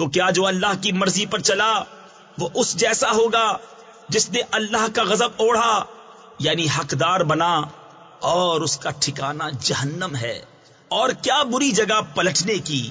تو کیا جو اللہ کی مرضی پر چلا، وہ اس جیسا ہوگا جس نے اللہ کا غضب اوڑھا یعنی حقدار بنا اور اس کا ٹھکانہ جہنم ہے۔ اور کیا بری جگہ پلٹنے کی؟